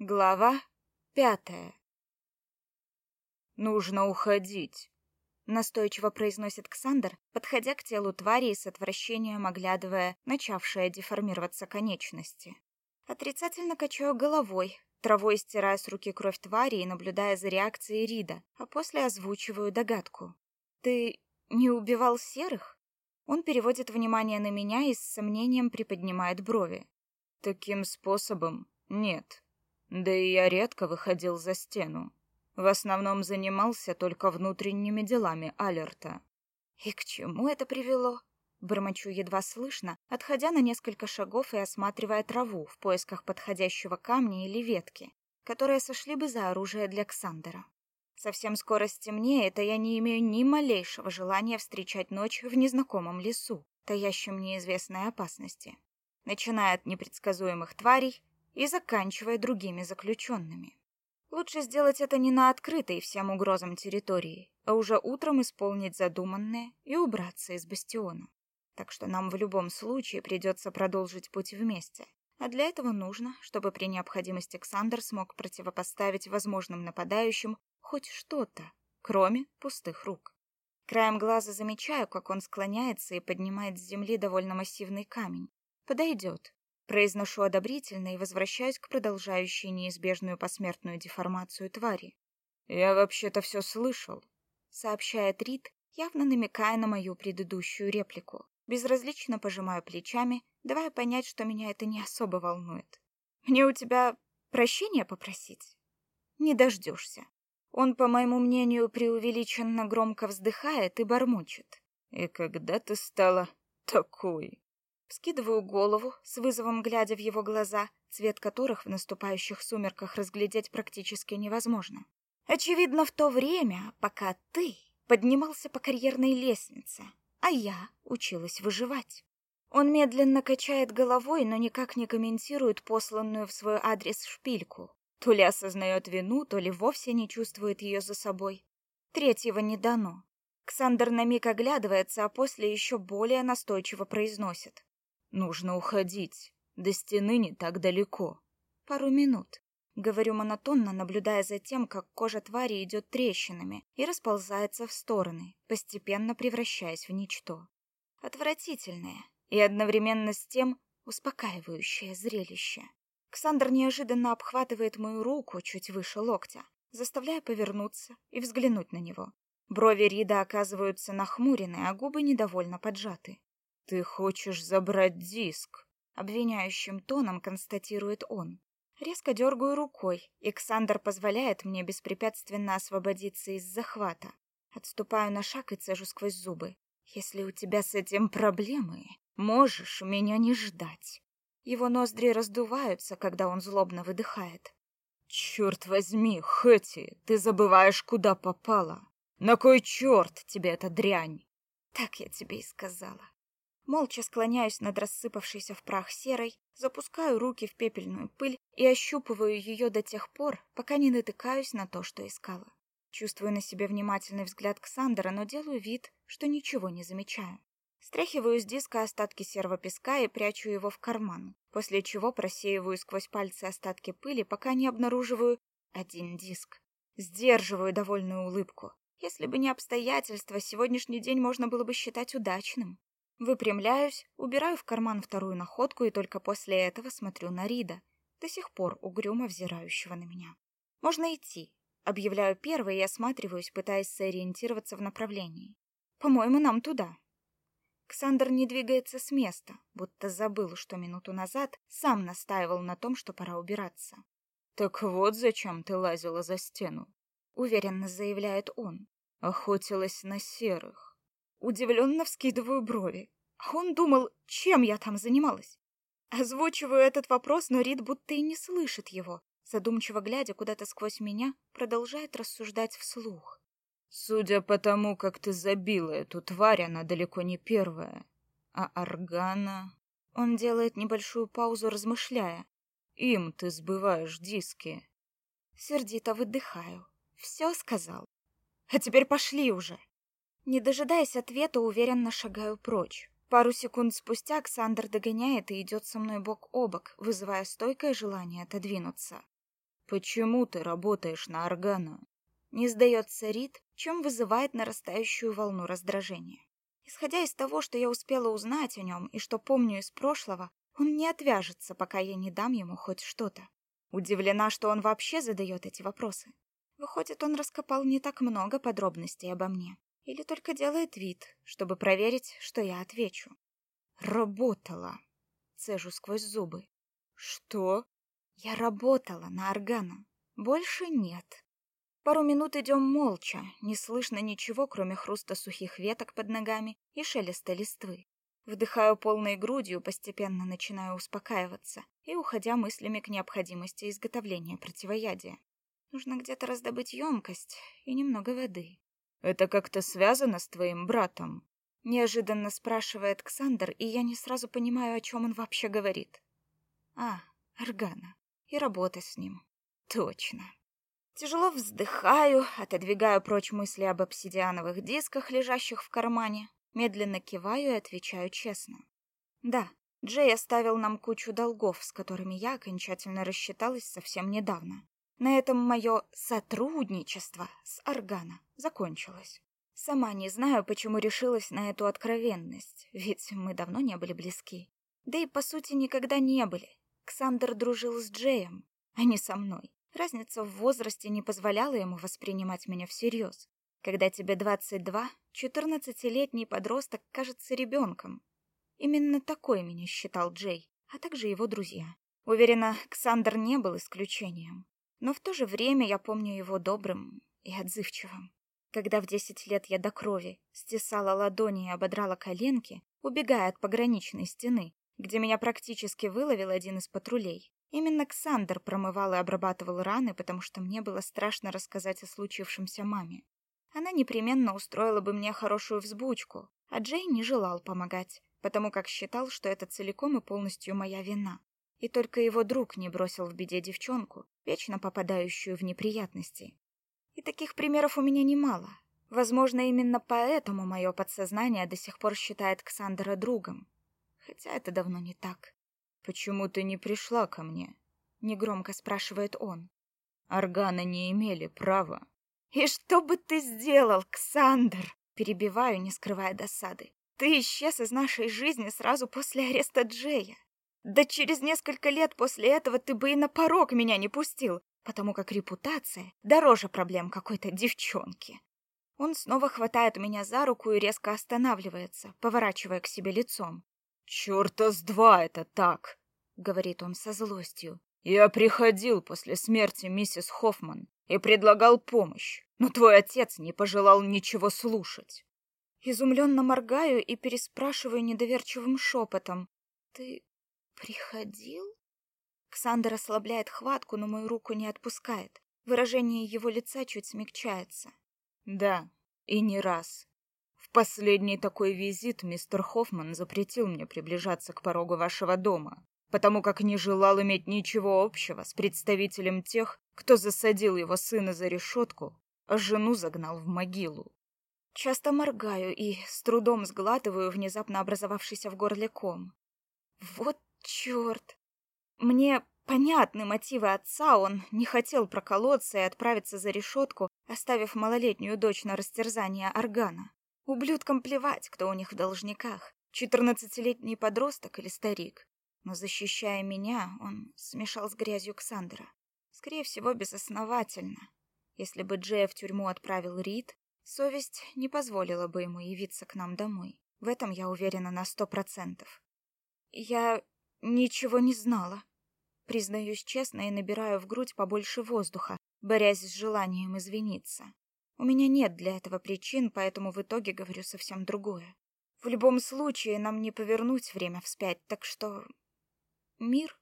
Глава пятая. «Нужно уходить», — настойчиво произносит Ксандр, подходя к телу твари и с отвращением оглядывая начавшие деформироваться конечности. Отрицательно качаю головой, травой стирая с руки кровь твари и наблюдая за реакцией Рида, а после озвучиваю догадку. «Ты не убивал серых?» Он переводит внимание на меня и с сомнением приподнимает брови. «Таким способом нет», да и я редко выходил за стену. В основном занимался только внутренними делами Алерта. И к чему это привело? Бормочу едва слышно, отходя на несколько шагов и осматривая траву в поисках подходящего камня или ветки, которые сошли бы за оружие для Ксандера. Совсем скоро стемнеет, а я не имею ни малейшего желания встречать ночь в незнакомом лесу, таящем неизвестной опасности. Начиная от непредсказуемых тварей и заканчивая другими заключенными. Лучше сделать это не на открытой всем угрозам территории, а уже утром исполнить задуманное и убраться из бастиона. Так что нам в любом случае придется продолжить путь вместе. А для этого нужно, чтобы при необходимости Александр смог противопоставить возможным нападающим хоть что-то, кроме пустых рук. Краем глаза замечаю, как он склоняется и поднимает с земли довольно массивный камень. Подойдет, Произношу одобрительно и возвращаюсь к продолжающей неизбежную посмертную деформацию твари. «Я вообще-то все слышал», — сообщает Рид, явно намекая на мою предыдущую реплику. Безразлично пожимаю плечами, давая понять, что меня это не особо волнует. «Мне у тебя прощения попросить?» «Не дождешься». Он, по моему мнению, преувеличенно громко вздыхает и бормочет. «И когда ты стала такой?» Скидываю голову, с вызовом глядя в его глаза, цвет которых в наступающих сумерках разглядеть практически невозможно. Очевидно, в то время, пока ты поднимался по карьерной лестнице, а я училась выживать. Он медленно качает головой, но никак не комментирует посланную в свой адрес шпильку. То ли осознает вину, то ли вовсе не чувствует ее за собой. Третьего не дано. Ксандр на миг оглядывается, а после еще более настойчиво произносит. Нужно уходить. До стены не так далеко. Пару минут. Говорю монотонно, наблюдая за тем, как кожа твари идет трещинами и расползается в стороны, постепенно превращаясь в ничто. Отвратительное и одновременно с тем успокаивающее зрелище. Ксандр неожиданно обхватывает мою руку чуть выше локтя, заставляя повернуться и взглянуть на него. Брови Рида оказываются нахмурены, а губы недовольно поджаты. «Ты хочешь забрать диск?» — обвиняющим тоном констатирует он. Резко дергаю рукой, и Ксандр позволяет мне беспрепятственно освободиться из захвата. Отступаю на шаг и цежу сквозь зубы. «Если у тебя с этим проблемы, можешь меня не ждать». Его ноздри раздуваются, когда он злобно выдыхает. «Черт возьми, Хэти, ты забываешь, куда попала. На кой черт тебе эта дрянь?» «Так я тебе и сказала. Молча склоняюсь над рассыпавшейся в прах серой, запускаю руки в пепельную пыль и ощупываю ее до тех пор, пока не натыкаюсь на то, что искала. Чувствую на себе внимательный взгляд Ксандера, но делаю вид, что ничего не замечаю. Стряхиваю с диска остатки серого песка и прячу его в карман, после чего просеиваю сквозь пальцы остатки пыли, пока не обнаруживаю один диск. Сдерживаю довольную улыбку. Если бы не обстоятельства, сегодняшний день можно было бы считать удачным. Выпрямляюсь, убираю в карман вторую находку и только после этого смотрю на Рида, до сих пор угрюмо взирающего на меня. Можно идти. Объявляю первой и осматриваюсь, пытаясь сориентироваться в направлении. По-моему, нам туда. Ксандр не двигается с места, будто забыл, что минуту назад сам настаивал на том, что пора убираться. «Так вот зачем ты лазила за стену», — уверенно заявляет он. «Охотилась на серых». Удивленно вскидываю брови. А он думал, чем я там занималась. Озвучиваю этот вопрос, но Рид будто и не слышит его. Задумчиво глядя куда-то сквозь меня, продолжает рассуждать вслух. «Судя по тому, как ты забила эту тварь, она далеко не первая. А Органа...» Он делает небольшую паузу, размышляя. «Им ты сбываешь диски». Сердито выдыхаю. «Все сказал. А теперь пошли уже!» Не дожидаясь ответа, уверенно шагаю прочь. Пару секунд спустя Александр догоняет и идет со мной бок о бок, вызывая стойкое желание отодвинуться. Почему ты работаешь на Органа? Не сдается Рид, чем вызывает нарастающую волну раздражения. Исходя из того, что я успела узнать о нем и что помню из прошлого, он не отвяжется, пока я не дам ему хоть что-то. Удивлена, что он вообще задает эти вопросы. Выходит, он раскопал не так много подробностей обо мне. Или только делает вид, чтобы проверить, что я отвечу. Работала. Цежу сквозь зубы. Что? Я работала на органа. Больше нет. Пару минут идем молча, не слышно ничего, кроме хруста сухих веток под ногами и шелеста листвы. Вдыхаю полной грудью, постепенно начинаю успокаиваться и уходя мыслями к необходимости изготовления противоядия. Нужно где-то раздобыть емкость и немного воды. «Это как-то связано с твоим братом?» Неожиданно спрашивает Ксандр, и я не сразу понимаю, о чем он вообще говорит. «А, Аргана. И работа с ним. Точно». Тяжело вздыхаю, отодвигаю прочь мысли об обсидиановых дисках, лежащих в кармане, медленно киваю и отвечаю честно. Да, Джей оставил нам кучу долгов, с которыми я окончательно рассчиталась совсем недавно. На этом мое сотрудничество с Органа закончилось. Сама не знаю, почему решилась на эту откровенность, ведь мы давно не были близки. Да и, по сути, никогда не были. Ксандер дружил с Джеем, а не со мной. Разница в возрасте не позволяла ему воспринимать меня всерьез. Когда тебе 22, 14-летний подросток кажется ребенком. Именно такой меня считал Джей, а также его друзья. Уверена, Ксандер не был исключением. Но в то же время я помню его добрым и отзывчивым. Когда в 10 лет я до крови стесала ладони и ободрала коленки, убегая от пограничной стены, где меня практически выловил один из патрулей, Именно Ксандр промывал и обрабатывал раны, потому что мне было страшно рассказать о случившемся маме. Она непременно устроила бы мне хорошую взбучку, а Джей не желал помогать, потому как считал, что это целиком и полностью моя вина. И только его друг не бросил в беде девчонку, вечно попадающую в неприятности. И таких примеров у меня немало. Возможно, именно поэтому мое подсознание до сих пор считает Ксандера другом. Хотя это давно не так. «Почему ты не пришла ко мне?» — негромко спрашивает он. «Органы не имели права». «И что бы ты сделал, Ксандр?» Перебиваю, не скрывая досады. «Ты исчез из нашей жизни сразу после ареста Джея. Да через несколько лет после этого ты бы и на порог меня не пустил, потому как репутация дороже проблем какой-то девчонки». Он снова хватает меня за руку и резко останавливается, поворачивая к себе лицом. «Чёрта с два это так!» — говорит он со злостью. «Я приходил после смерти миссис Хоффман и предлагал помощь, но твой отец не пожелал ничего слушать». Изумленно моргаю и переспрашиваю недоверчивым шепотом. «Ты приходил?» Ксандер ослабляет хватку, но мою руку не отпускает. Выражение его лица чуть смягчается. «Да, и не раз последний такой визит мистер Хоффман запретил мне приближаться к порогу вашего дома, потому как не желал иметь ничего общего с представителем тех, кто засадил его сына за решетку, а жену загнал в могилу. Часто моргаю и с трудом сглатываю внезапно образовавшийся в горле ком. Вот черт! Мне понятны мотивы отца, он не хотел проколоться и отправиться за решетку, оставив малолетнюю дочь на растерзание органа. Ублюдкам плевать, кто у них в должниках, четырнадцатилетний подросток или старик. Но защищая меня, он смешал с грязью Ксандера. Скорее всего, безосновательно. Если бы Джея в тюрьму отправил Рид, совесть не позволила бы ему явиться к нам домой. В этом я уверена на сто процентов. Я ничего не знала. Признаюсь честно и набираю в грудь побольше воздуха, борясь с желанием извиниться. У меня нет для этого причин, поэтому в итоге говорю совсем другое. В любом случае, нам не повернуть время вспять, так что... Мир?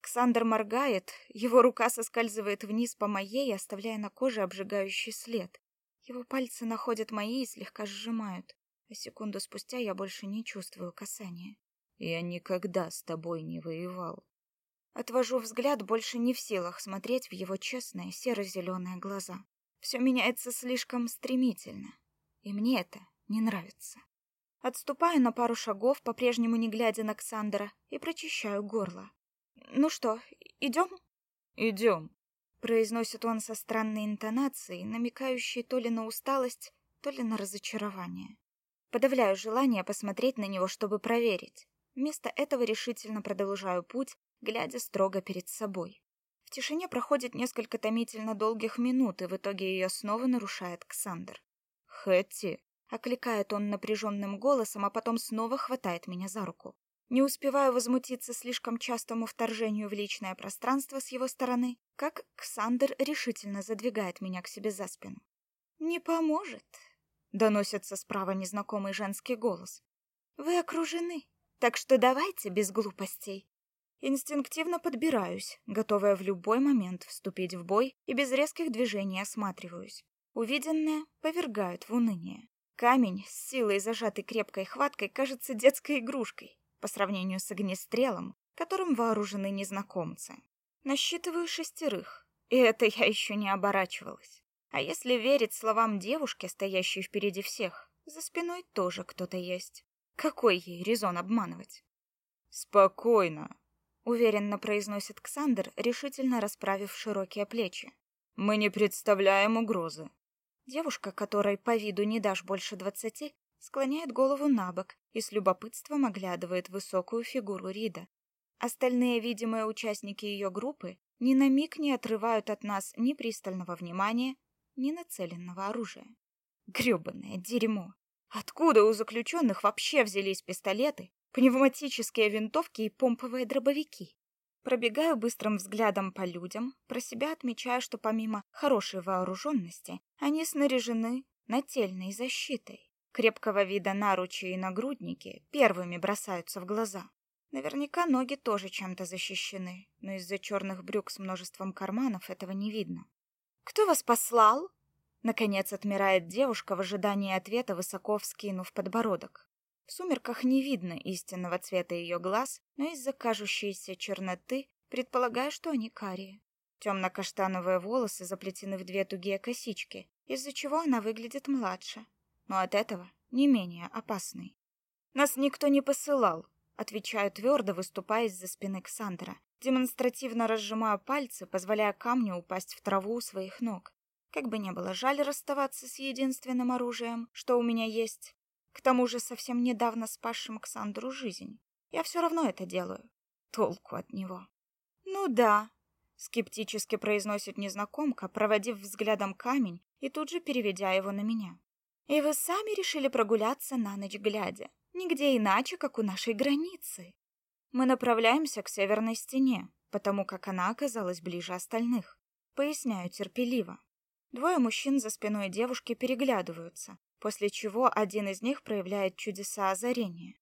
Ксандр моргает, его рука соскальзывает вниз по моей, оставляя на коже обжигающий след. Его пальцы находят мои и слегка сжимают, а секунду спустя я больше не чувствую касания. Я никогда с тобой не воевал. Отвожу взгляд, больше не в силах смотреть в его честные серо-зеленые глаза. Все меняется слишком стремительно, и мне это не нравится. Отступаю на пару шагов, по-прежнему не глядя на Ксандера, и прочищаю горло. «Ну что, идем?» «Идем», произносит он со странной интонацией, намекающей то ли на усталость, то ли на разочарование. Подавляю желание посмотреть на него, чтобы проверить. Вместо этого решительно продолжаю путь, глядя строго перед собой. В тишине проходит несколько томительно долгих минут, и в итоге ее снова нарушает Ксандр. «Хэтти!» — окликает он напряженным голосом, а потом снова хватает меня за руку. Не успеваю возмутиться слишком частому вторжению в личное пространство с его стороны, как Ксандр решительно задвигает меня к себе за спину. «Не поможет», — доносится справа незнакомый женский голос. «Вы окружены, так что давайте без глупостей. Инстинктивно подбираюсь, готовая в любой момент вступить в бой и без резких движений осматриваюсь. Увиденное повергают в уныние. Камень с силой зажатый крепкой хваткой кажется детской игрушкой по сравнению с огнестрелом, которым вооружены незнакомцы. Насчитываю шестерых, и это я еще не оборачивалась. А если верить словам девушки, стоящей впереди всех, за спиной тоже кто-то есть. Какой ей резон обманывать? «Спокойно», уверенно произносит Ксандр, решительно расправив широкие плечи. Мы не представляем угрозы. Девушка, которой по виду не дашь больше двадцати, склоняет голову на бок и с любопытством оглядывает высокую фигуру Рида. Остальные видимые участники ее группы ни на миг не отрывают от нас ни пристального внимания, ни нацеленного оружия. Грёбаное дерьмо! Откуда у заключенных вообще взялись пистолеты, пневматические винтовки и помповые дробовики. Пробегаю быстрым взглядом по людям, про себя отмечая, что помимо хорошей вооруженности, они снаряжены нательной защитой. Крепкого вида наручи и нагрудники первыми бросаются в глаза. Наверняка ноги тоже чем-то защищены, но из-за черных брюк с множеством карманов этого не видно. «Кто вас послал?» Наконец отмирает девушка в ожидании ответа, высоко вскинув подбородок. В сумерках не видно истинного цвета ее глаз, но из-за кажущейся черноты предполагаю, что они карие. Темно-каштановые волосы заплетены в две тугие косички, из-за чего она выглядит младше, но от этого не менее опасной. «Нас никто не посылал», — отвечаю твердо, выступая из-за спины Ксандра, демонстративно разжимая пальцы, позволяя камню упасть в траву у своих ног. Как бы не было жаль расставаться с единственным оружием, что у меня есть, к тому же совсем недавно спасшим Ксандру жизнь. Я все равно это делаю. Толку от него. Ну да, скептически произносит незнакомка, проводив взглядом камень и тут же переведя его на меня. И вы сами решили прогуляться на ночь глядя. Нигде иначе, как у нашей границы. Мы направляемся к северной стене, потому как она оказалась ближе остальных. Поясняю терпеливо. Двое мужчин за спиной девушки переглядываются, после чего один из них проявляет чудеса озарения.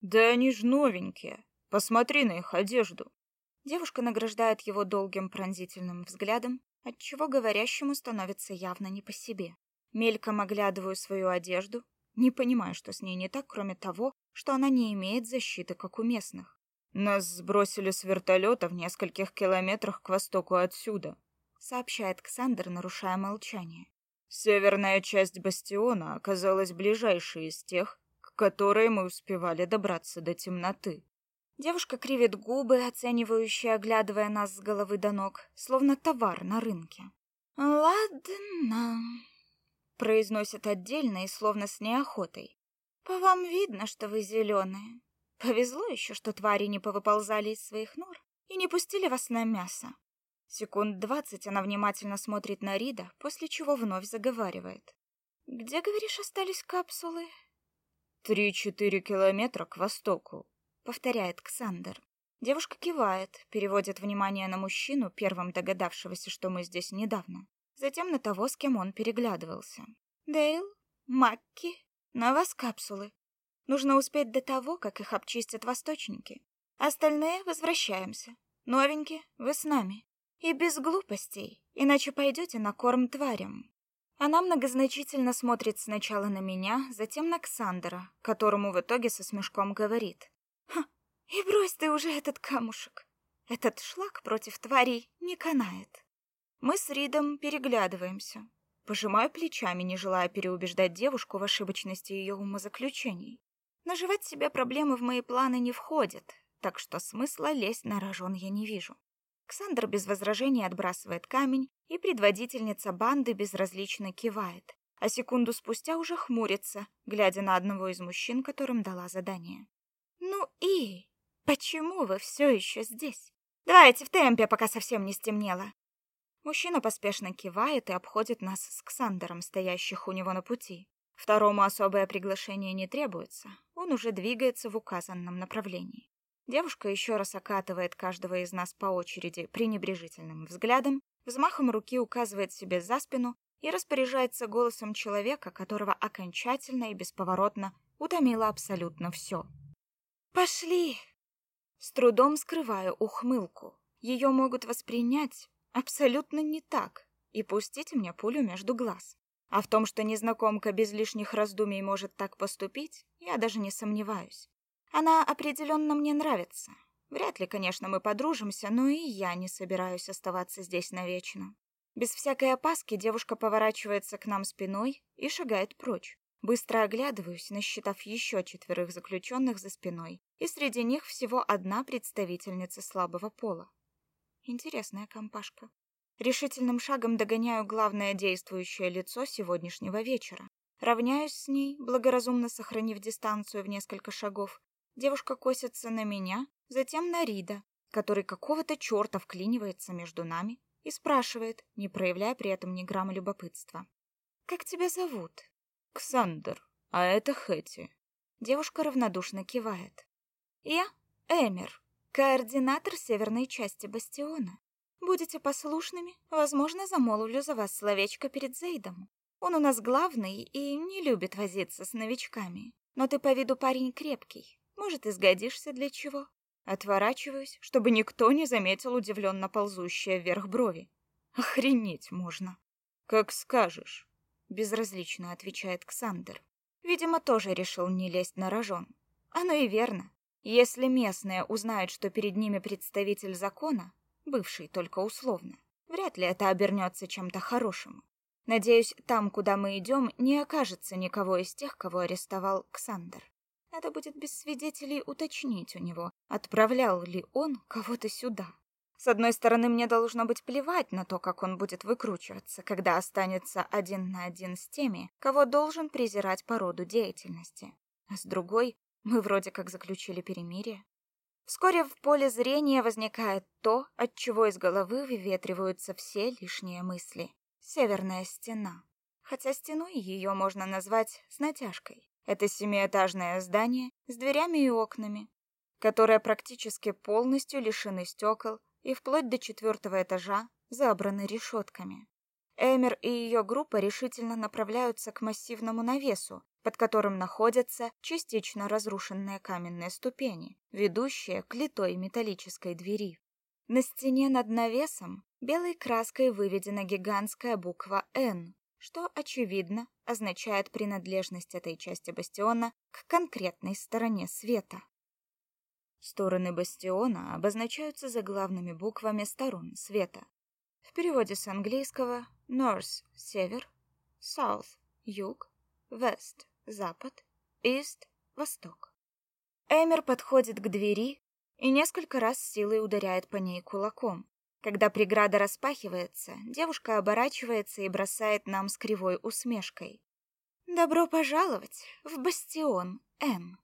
«Да они ж новенькие! Посмотри на их одежду!» Девушка награждает его долгим пронзительным взглядом, отчего говорящему становится явно не по себе. Мельком оглядываю свою одежду, не понимая, что с ней не так, кроме того, что она не имеет защиты, как у местных. «Нас сбросили с вертолета в нескольких километрах к востоку отсюда», сообщает Ксандр, нарушая молчание. Северная часть бастиона оказалась ближайшей из тех, к которой мы успевали добраться до темноты. Девушка кривит губы, оценивающе оглядывая нас с головы до ног, словно товар на рынке. «Ладно», — произносит отдельно и словно с неохотой. «По вам видно, что вы зеленые. Повезло еще, что твари не повыползали из своих нор и не пустили вас на мясо. Секунд двадцать она внимательно смотрит на Рида, после чего вновь заговаривает. «Где, говоришь, остались капсулы?» «Три-четыре километра к востоку», — повторяет Ксандер. Девушка кивает, переводит внимание на мужчину, первым догадавшегося, что мы здесь недавно. Затем на того, с кем он переглядывался. «Дейл? Макки? На вас капсулы. Нужно успеть до того, как их обчистят восточники. Остальные возвращаемся. Новенькие, вы с нами. И без глупостей, иначе пойдете на корм тварям. Она многозначительно смотрит сначала на меня, затем на Ксандера, которому в итоге со смешком говорит. «Ха, и брось ты уже этот камушек. Этот шлак против тварей не канает». Мы с Ридом переглядываемся. Пожимаю плечами, не желая переубеждать девушку в ошибочности ее умозаключений. Наживать себе проблемы в мои планы не входит, так что смысла лезть на рожон я не вижу. Ксандр без возражений отбрасывает камень, и предводительница банды безразлично кивает, а секунду спустя уже хмурится, глядя на одного из мужчин, которым дала задание. «Ну и? Почему вы все еще здесь? Давайте в темпе, пока совсем не стемнело». Мужчина поспешно кивает и обходит нас с Ксандером, стоящих у него на пути. Второму особое приглашение не требуется, он уже двигается в указанном направлении. Девушка еще раз окатывает каждого из нас по очереди пренебрежительным взглядом, взмахом руки указывает себе за спину и распоряжается голосом человека, которого окончательно и бесповоротно утомило абсолютно все. «Пошли!» С трудом скрываю ухмылку. Ее могут воспринять абсолютно не так и пустить мне пулю между глаз. А в том, что незнакомка без лишних раздумий может так поступить, я даже не сомневаюсь. Она определенно мне нравится. Вряд ли, конечно, мы подружимся, но и я не собираюсь оставаться здесь навечно. Без всякой опаски девушка поворачивается к нам спиной и шагает прочь. Быстро оглядываюсь, насчитав еще четверых заключенных за спиной, и среди них всего одна представительница слабого пола. Интересная компашка. Решительным шагом догоняю главное действующее лицо сегодняшнего вечера. Равняюсь с ней, благоразумно сохранив дистанцию в несколько шагов, Девушка косится на меня, затем на Рида, который какого-то черта вклинивается между нами и спрашивает, не проявляя при этом ни грамма любопытства. «Как тебя зовут?» «Ксандер, а это Хэти». Девушка равнодушно кивает. «Я Эмер, координатор северной части бастиона. Будете послушными, возможно, замолвлю за вас словечко перед Зейдом. Он у нас главный и не любит возиться с новичками. Но ты по виду парень крепкий, может, изгодишься для чего? Отворачиваюсь, чтобы никто не заметил удивленно ползущие вверх брови. Охренеть можно. Как скажешь, безразлично отвечает Ксандер. Видимо, тоже решил не лезть на рожон. Оно и верно. Если местные узнают, что перед ними представитель закона, бывший только условно, вряд ли это обернется чем-то хорошим. Надеюсь, там, куда мы идем, не окажется никого из тех, кого арестовал Ксандер. Надо будет без свидетелей уточнить у него, отправлял ли он кого-то сюда. С одной стороны, мне должно быть плевать на то, как он будет выкручиваться, когда останется один на один с теми, кого должен презирать по роду деятельности. А с другой, мы вроде как заключили перемирие. Вскоре в поле зрения возникает то, от чего из головы выветриваются все лишние мысли. Северная стена. Хотя стеной ее можно назвать с натяжкой. Это семиэтажное здание с дверями и окнами, которое практически полностью лишены стекол и вплоть до четвертого этажа забраны решетками. Эмер и ее группа решительно направляются к массивному навесу, под которым находятся частично разрушенные каменные ступени, ведущие к литой металлической двери. На стене над навесом белой краской выведена гигантская буква «Н», что, очевидно, означает принадлежность этой части бастиона к конкретной стороне света. Стороны бастиона обозначаются заглавными буквами сторон света. В переводе с английского North — север, South — юг, West — запад, East — восток. Эмер подходит к двери и несколько раз силой ударяет по ней кулаком, когда преграда распахивается, девушка оборачивается и бросает нам с кривой усмешкой. «Добро пожаловать в бастион, Н».